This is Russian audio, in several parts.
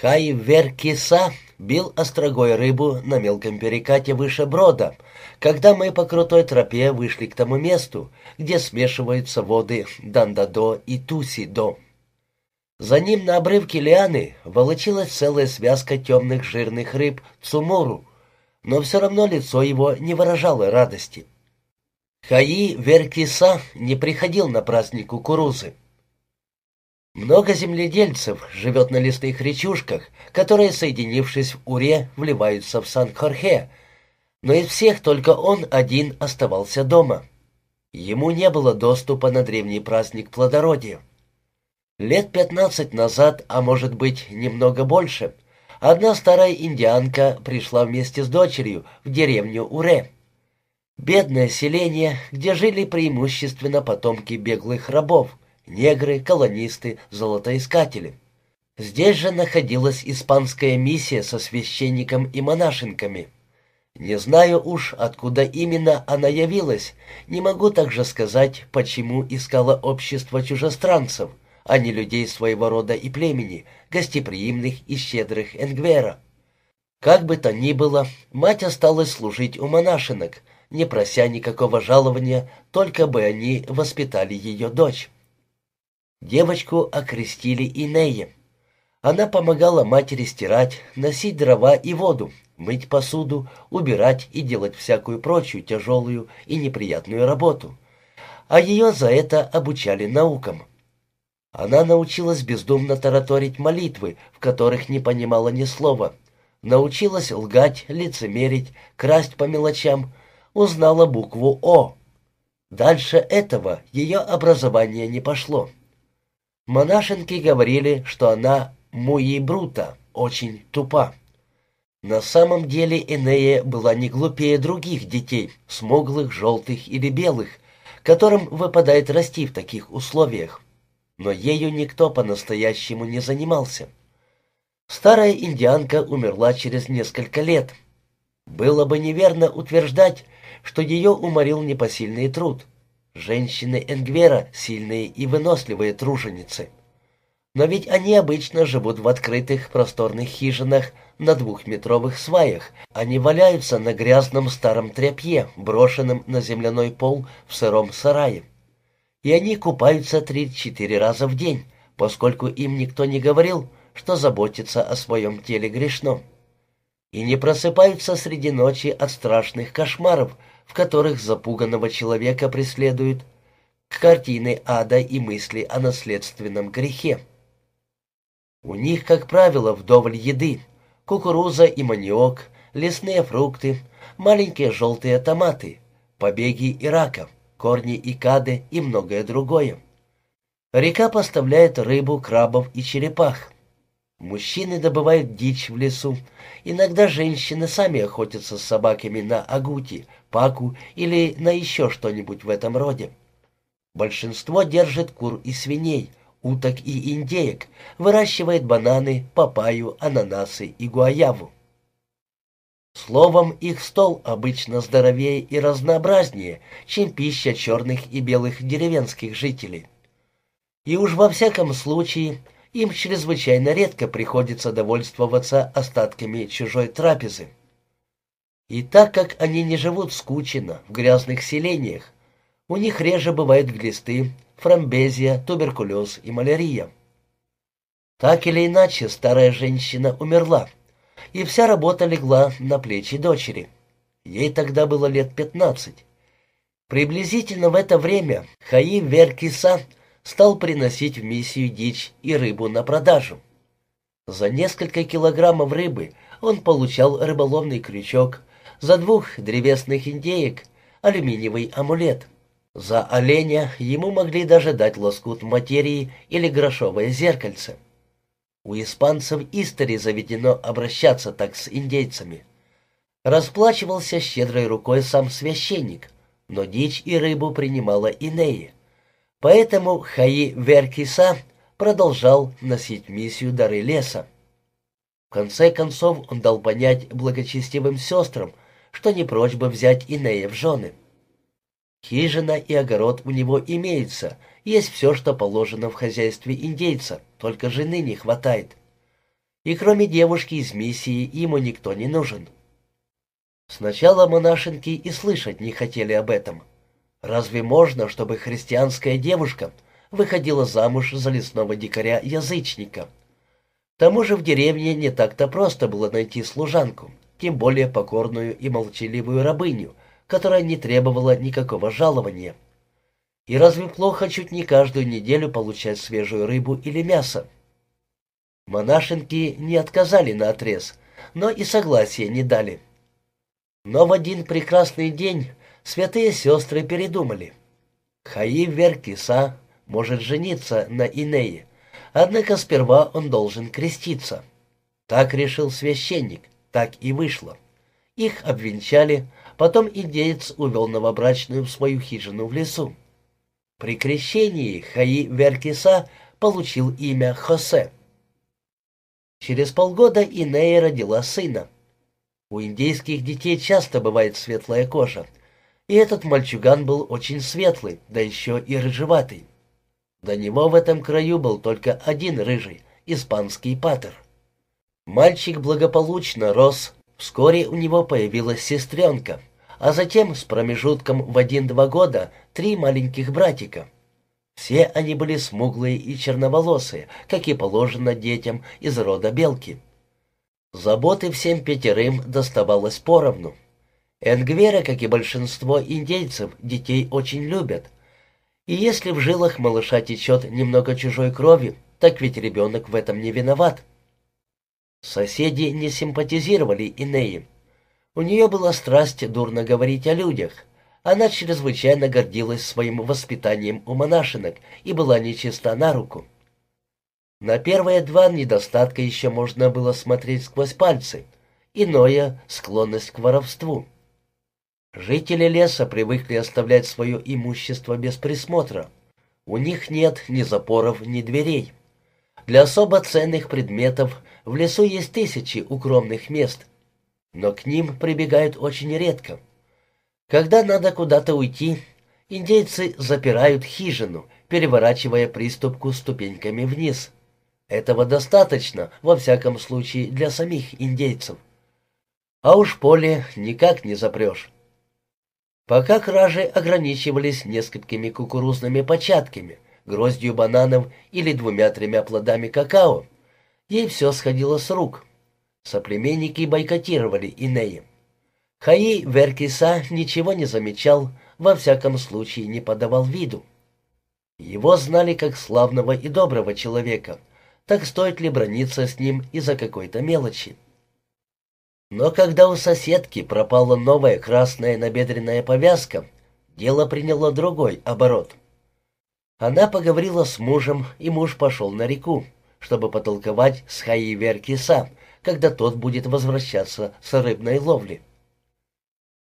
Хайверкиса бил острогой рыбу на мелком перекате выше брода, когда мы по крутой тропе вышли к тому месту, где смешиваются воды Дандадо и Тусидо. За ним на обрывке лианы волочилась целая связка темных жирных рыб Цумуру, но все равно лицо его не выражало радости. Хаи Веркиса не приходил на праздник кукурузы. Много земледельцев живет на лесных речушках, которые, соединившись в Уре, вливаются в Сан-Хорхе, но из всех только он один оставался дома. Ему не было доступа на древний праздник плодородия. Лет пятнадцать назад, а может быть немного больше, одна старая индианка пришла вместе с дочерью в деревню Уре. Бедное селение, где жили преимущественно потомки беглых рабов, негры, колонисты, золотоискатели. Здесь же находилась испанская миссия со священником и монашенками. Не знаю уж, откуда именно она явилась, не могу также сказать, почему искала общество чужестранцев, а не людей своего рода и племени, гостеприимных и щедрых Энгвера. Как бы то ни было, мать осталась служить у монашинок, не прося никакого жалования, только бы они воспитали ее дочь. Девочку окрестили Инея. Она помогала матери стирать, носить дрова и воду, мыть посуду, убирать и делать всякую прочую тяжелую и неприятную работу. А ее за это обучали наукам. Она научилась бездумно тараторить молитвы, в которых не понимала ни слова. Научилась лгать, лицемерить, красть по мелочам. Узнала букву «О». Дальше этого ее образование не пошло. Монашенки говорили, что она муи брута, очень тупа. На самом деле Энея была не глупее других детей, смуглых, желтых или белых, которым выпадает расти в таких условиях. Но ею никто по-настоящему не занимался. Старая индианка умерла через несколько лет. Было бы неверно утверждать, что ее уморил непосильный труд — Женщины Энгвера — сильные и выносливые труженицы. Но ведь они обычно живут в открытых просторных хижинах на двухметровых сваях. Они валяются на грязном старом тряпье, брошенном на земляной пол в сыром сарае. И они купаются три-четыре раза в день, поскольку им никто не говорил, что заботиться о своем теле грешно. И не просыпаются среди ночи от страшных кошмаров, в которых запуганного человека преследуют картины ада и мысли о наследственном грехе. У них, как правило, вдоволь еды, кукуруза и маниок, лесные фрукты, маленькие желтые томаты, побеги и рака, корни и кады и многое другое. Река поставляет рыбу, крабов и черепах. Мужчины добывают дичь в лесу. Иногда женщины сами охотятся с собаками на агути, паку или на еще что-нибудь в этом роде. Большинство держит кур и свиней, уток и индеек, выращивает бананы, папайю, ананасы и гуаяву. Словом, их стол обычно здоровее и разнообразнее, чем пища черных и белых деревенских жителей. И уж во всяком случае им чрезвычайно редко приходится довольствоваться остатками чужой трапезы. И так как они не живут скучно в грязных селениях, у них реже бывают глисты, фрамбезия, туберкулез и малярия. Так или иначе, старая женщина умерла, и вся работа легла на плечи дочери. Ей тогда было лет пятнадцать. Приблизительно в это время Хаи Веркиса стал приносить в миссию дичь и рыбу на продажу. За несколько килограммов рыбы он получал рыболовный крючок, за двух древесных индеек — алюминиевый амулет. За оленя ему могли даже дать лоскут материи или грошовое зеркальце. У испанцев истори заведено обращаться так с индейцами. Расплачивался щедрой рукой сам священник, но дичь и рыбу принимала Инея. Поэтому Хаи Веркиса продолжал носить миссию дары леса. В конце концов он дал понять благочестивым сестрам, что не прочь бы взять Инея в жены. Хижина и огород у него имеются, есть все, что положено в хозяйстве индейца, только жены не хватает. И кроме девушки из миссии ему никто не нужен. Сначала монашенки и слышать не хотели об этом. Разве можно, чтобы христианская девушка выходила замуж за лесного дикаря-язычника? К тому же в деревне не так-то просто было найти служанку, тем более покорную и молчаливую рабыню, которая не требовала никакого жалования. И разве плохо чуть не каждую неделю получать свежую рыбу или мясо? Монашенки не отказали на отрез, но и согласия не дали. Но в один прекрасный день святые сестры передумали. Хаи Веркиса может жениться на Инее, однако сперва он должен креститься. Так решил священник, так и вышло. Их обвенчали, потом индеец увел новобрачную в свою хижину в лесу. При крещении Хаи Веркиса получил имя Хосе. Через полгода Инея родила сына. У индейских детей часто бывает светлая кожа, и этот мальчуган был очень светлый, да еще и рыжеватый. До него в этом краю был только один рыжий, испанский патер. Мальчик благополучно рос, вскоре у него появилась сестренка, а затем с промежутком в один-два года три маленьких братика — все они были смуглые и черноволосые, как и положено детям из рода белки. Заботы всем пятерым доставалось поровну. Энгвера, как и большинство индейцев, детей очень любят. И если в жилах малыша течет немного чужой крови, так ведь ребенок в этом не виноват. Соседи не симпатизировали Инеи. У нее была страсть дурно говорить о людях, она чрезвычайно гордилась своим воспитанием у монашинок и была нечиста на руку. На первые два недостатка еще можно было смотреть сквозь пальцы, иное — склонность к воровству. Жители леса привыкли оставлять свое имущество без присмотра. У них нет ни запоров, ни дверей. Для особо ценных предметов в лесу есть тысячи укромных мест, но к ним прибегают очень редко. Когда надо куда-то уйти, индейцы запирают хижину, переворачивая приступку ступеньками вниз. Этого достаточно, во всяком случае, для самих индейцев. А уж поле никак не запрешь. Пока кражи ограничивались несколькими кукурузными початками, гроздью бананов или двумя-тремя плодами какао, ей все сходило с рук. Соплеменники бойкотировали Инеи. Хаи Веркиса ничего не замечал, во всяком случае не подавал виду. Его знали как славного и доброго человека, так стоит ли брониться с ним из-за какой-то мелочи. Но когда у соседки пропала новая красная набедренная повязка, дело приняло другой оборот. Она поговорила с мужем, и муж пошел на реку, чтобы потолковать с Хаи Веркиса, когда тот будет возвращаться с рыбной ловли.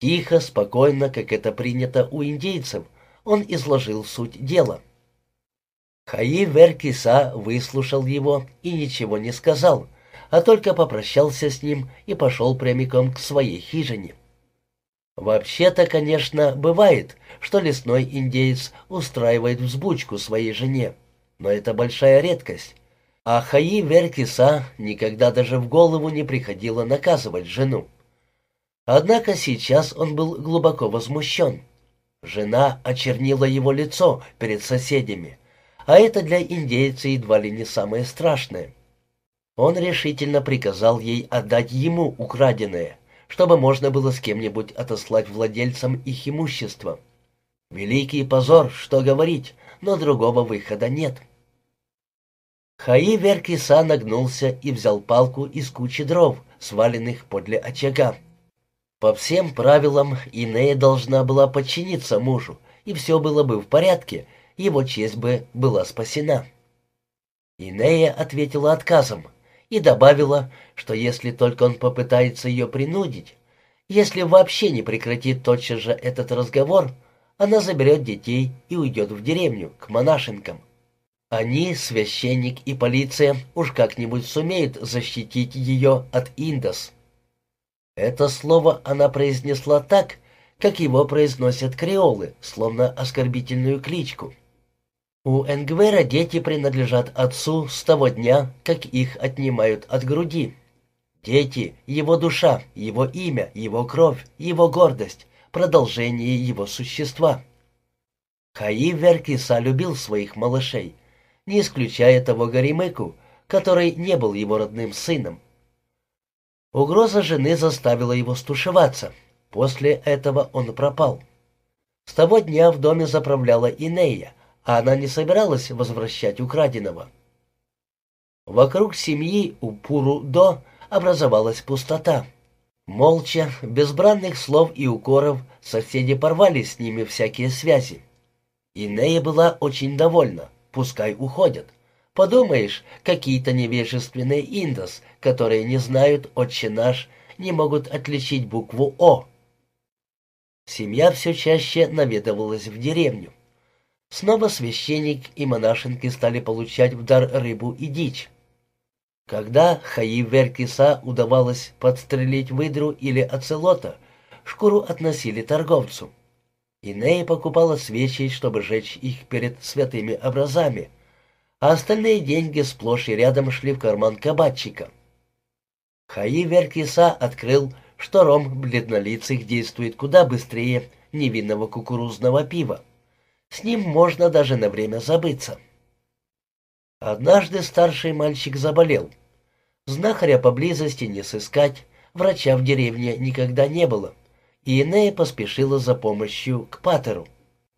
Тихо, спокойно, как это принято у индейцев, он изложил суть дела. Хаи Веркиса выслушал его и ничего не сказал, а только попрощался с ним и пошел прямиком к своей хижине. Вообще-то, конечно, бывает, что лесной индеец устраивает взбучку своей жене, но это большая редкость. А Хаи Веркиса никогда даже в голову не приходило наказывать жену. Однако сейчас он был глубоко возмущен. Жена очернила его лицо перед соседями, а это для индейца едва ли не самое страшное. Он решительно приказал ей отдать ему украденное, чтобы можно было с кем-нибудь отослать владельцам их имущества. Великий позор, что говорить, но другого выхода нет. Хаи Веркиса нагнулся и взял палку из кучи дров, сваленных подле очага. По всем правилам Инея должна была подчиниться мужу, и все было бы в порядке, его честь бы была спасена. Инея ответила отказом и добавила, что если только он попытается ее принудить, если вообще не прекратит тотчас же этот разговор, она заберет детей и уйдет в деревню, к монашенкам. Они, священник и полиция, уж как-нибудь сумеют защитить ее от Индос. Это слово она произнесла так, как его произносят креолы, словно оскорбительную кличку. У Энгвера дети принадлежат отцу с того дня, как их отнимают от груди. Дети — его душа, его имя, его кровь, его гордость, продолжение его существа. Хаи Веркиса любил своих малышей, не исключая того Горемыку, который не был его родным сыном. Угроза жены заставила его стушеваться. После этого он пропал. С того дня в доме заправляла Инея, а она не собиралась возвращать украденного. Вокруг семьи у Пуру-До образовалась пустота. Молча, без бранных слов и укоров, соседи порвали с ними всякие связи. Инея была очень довольна, пускай уходят. Подумаешь, какие-то невежественные индос, которые не знают «Отче наш», не могут отличить букву «О». Семья все чаще наведывалась в деревню. Снова священник и монашенки стали получать в дар рыбу и дичь. Когда Хаи Веркиса удавалось подстрелить выдру или оцелота, шкуру относили торговцу. Инея покупала свечи, чтобы жечь их перед святыми образами, а остальные деньги сплошь и рядом шли в карман кабачика. Хаи Веркиса открыл, что ром бледнолицых действует куда быстрее невинного кукурузного пива. С ним можно даже на время забыться. Однажды старший мальчик заболел. Знахаря поблизости не сыскать, врача в деревне никогда не было, и Инея поспешила за помощью к Патеру.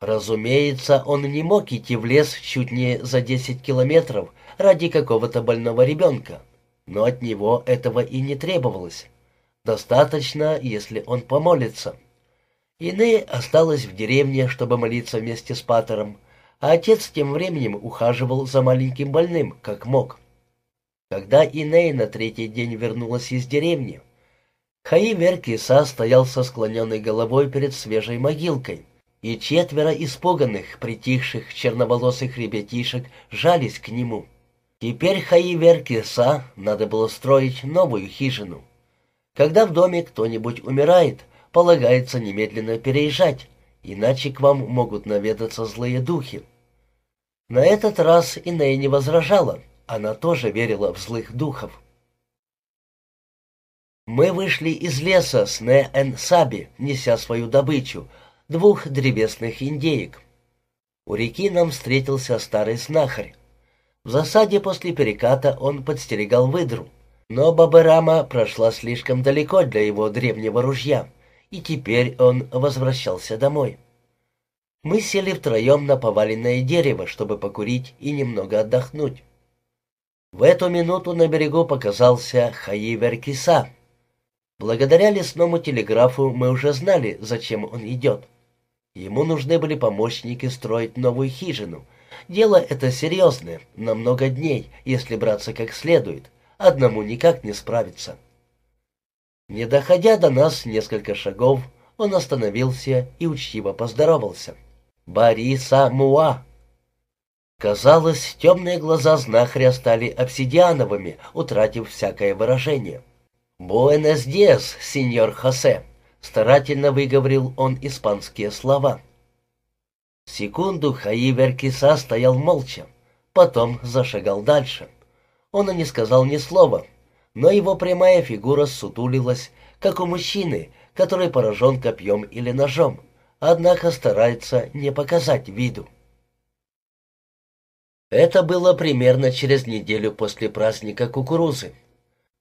Разумеется, он не мог идти в лес чуть не за десять километров ради какого-то больного ребенка, но от него этого и не требовалось. Достаточно, если он помолится. Ине осталась в деревне, чтобы молиться вместе с Патером, а отец тем временем ухаживал за маленьким больным, как мог. Когда Иней на третий день вернулась из деревни, Хаи Веркиса стоял со склоненной головой перед свежей могилкой, и четверо испуганных, притихших черноволосых ребятишек жались к нему. Теперь Хаи Веркиса надо было строить новую хижину. Когда в доме кто-нибудь умирает, полагается немедленно переезжать, иначе к вам могут наведаться злые духи. На этот раз Инея не возражала, она тоже верила в злых духов. Мы вышли из леса с Не-Эн-Саби, неся свою добычу, двух древесных индеек. У реки нам встретился старый знахарь. В засаде после переката он подстерегал выдру, но Бабарама прошла слишком далеко для его древнего ружья — и теперь он возвращался домой. Мы сели втроем на поваленное дерево, чтобы покурить и немного отдохнуть. В эту минуту на берегу показался Хаивер Киса. Благодаря лесному телеграфу мы уже знали, зачем он идет. Ему нужны были помощники строить новую хижину. Дело это серьезное, на много дней, если браться как следует. Одному никак не справиться. Не доходя до нас несколько шагов, он остановился и учтиво поздоровался. «Бориса Муа!» Казалось, темные глаза знахаря стали обсидиановыми, утратив всякое выражение. «Буэнес диас, сеньор Хосе!» — старательно выговорил он испанские слова. Секунду Хаивер Киса стоял молча, потом зашагал дальше. Он и не сказал ни слова, но его прямая фигура сутулилась, как у мужчины, который поражен копьем или ножом, однако старается не показать виду. Это было примерно через неделю после праздника кукурузы.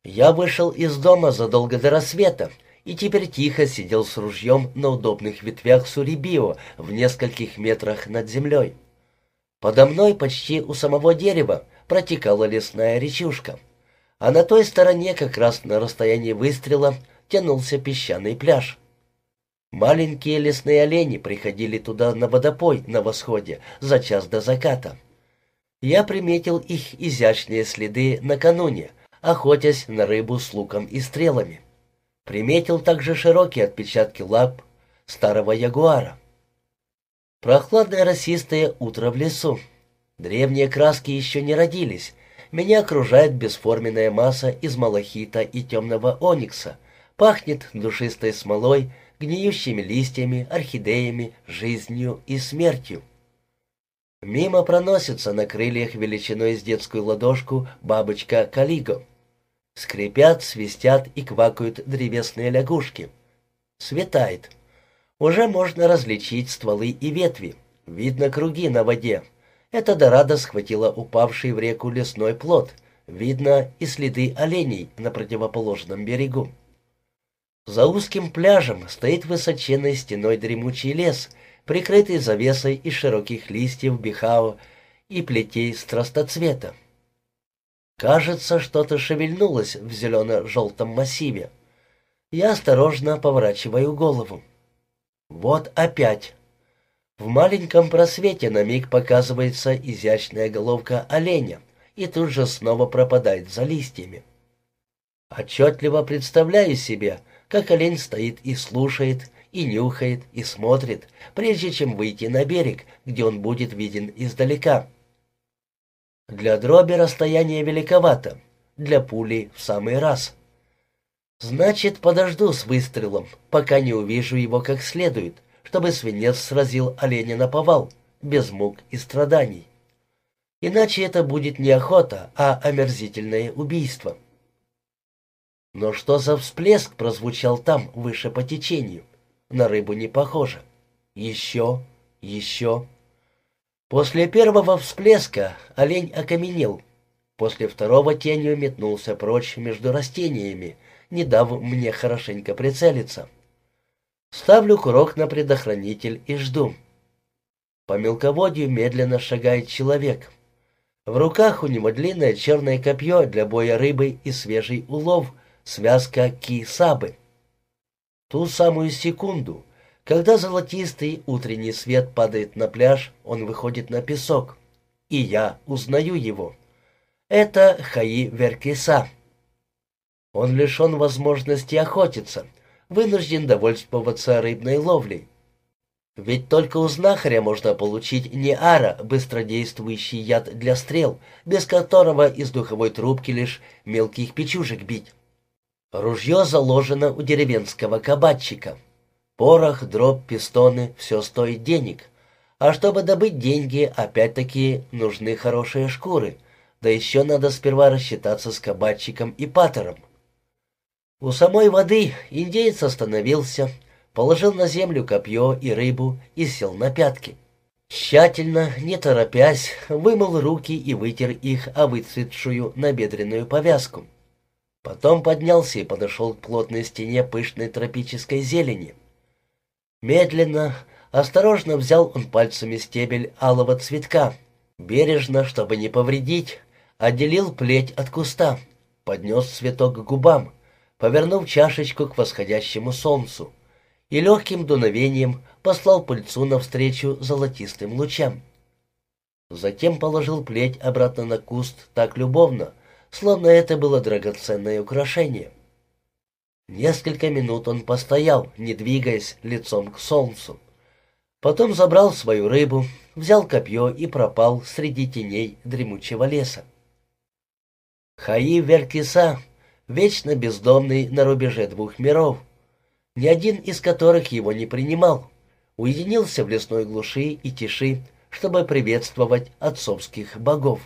Я вышел из дома задолго до рассвета и теперь тихо сидел с ружьем на удобных ветвях сурибио в нескольких метрах над землей. Подо мной почти у самого дерева протекала лесная речушка а на той стороне, как раз на расстоянии выстрела, тянулся песчаный пляж. Маленькие лесные олени приходили туда на водопой на восходе за час до заката. Я приметил их изящные следы накануне, охотясь на рыбу с луком и стрелами. Приметил также широкие отпечатки лап старого ягуара. Прохладное росистое утро в лесу. Древние краски еще не родились, меня окружает бесформенная масса из малахита и темного оникса. Пахнет душистой смолой, гниющими листьями, орхидеями, жизнью и смертью. Мимо проносится на крыльях величиной с детскую ладошку бабочка Калиго. Скрипят, свистят и квакают древесные лягушки. Светает. Уже можно различить стволы и ветви. Видно круги на воде. Эта дорада схватила упавший в реку лесной плод. Видно и следы оленей на противоположном берегу. За узким пляжем стоит высоченной стеной дремучий лес, прикрытый завесой из широких листьев бихао и плетей страстоцвета. Кажется, что-то шевельнулось в зелено-желтом массиве. Я осторожно поворачиваю голову. Вот опять. В маленьком просвете на миг показывается изящная головка оленя и тут же снова пропадает за листьями. Отчетливо представляю себе, как олень стоит и слушает, и нюхает, и смотрит, прежде чем выйти на берег, где он будет виден издалека. Для дроби расстояние великовато, для пули в самый раз. Значит, подожду с выстрелом, пока не увижу его как следует, чтобы свинец сразил оленя на повал, без мук и страданий. Иначе это будет не охота, а омерзительное убийство. Но что за всплеск прозвучал там, выше по течению? На рыбу не похоже. Еще, еще. После первого всплеска олень окаменел. После второго тенью метнулся прочь между растениями, не дав мне хорошенько прицелиться. Ставлю курок на предохранитель и жду. По мелководью медленно шагает человек. В руках у него длинное черное копье для боя рыбы и свежий улов, связка ки-сабы. Ту самую секунду когда золотистый утренний свет падает на пляж, он выходит на песок. И я узнаю его. Это Хаи Веркиса. Он лишен возможности охотиться, вынужден довольствоваться рыбной ловлей. Ведь только у знахаря можно получить не ара, быстродействующий яд для стрел, без которого из духовой трубки лишь мелких печужек бить. Ружье заложено у деревенского кабачика. Порох, дробь, пистоны — все стоит денег. А чтобы добыть деньги, опять-таки нужны хорошие шкуры, да еще надо сперва рассчитаться с кабачиком и патером. У самой воды индеец остановился, положил на землю копье и рыбу и сел на пятки. Тщательно, не торопясь, вымыл руки и вытер их о выцветшую набедренную повязку. Потом поднялся и подошел к плотной стене пышной тропической зелени. Медленно, осторожно взял он пальцами стебель алого цветка. Бережно, чтобы не повредить, отделил плеть от куста, поднес цветок к губам, повернув чашечку к восходящему солнцу и легким дуновением послал пыльцу навстречу золотистым лучам. Затем положил плеть обратно на куст так любовно, словно это было драгоценное украшение. Несколько минут он постоял, не двигаясь лицом к солнцу. Потом забрал свою рыбу, взял копье и пропал среди теней дремучего леса. Хаи Веркиса, вечно бездомный на рубеже двух миров, ни один из которых его не принимал, уединился в лесной глуши и тиши, чтобы приветствовать отцовских богов.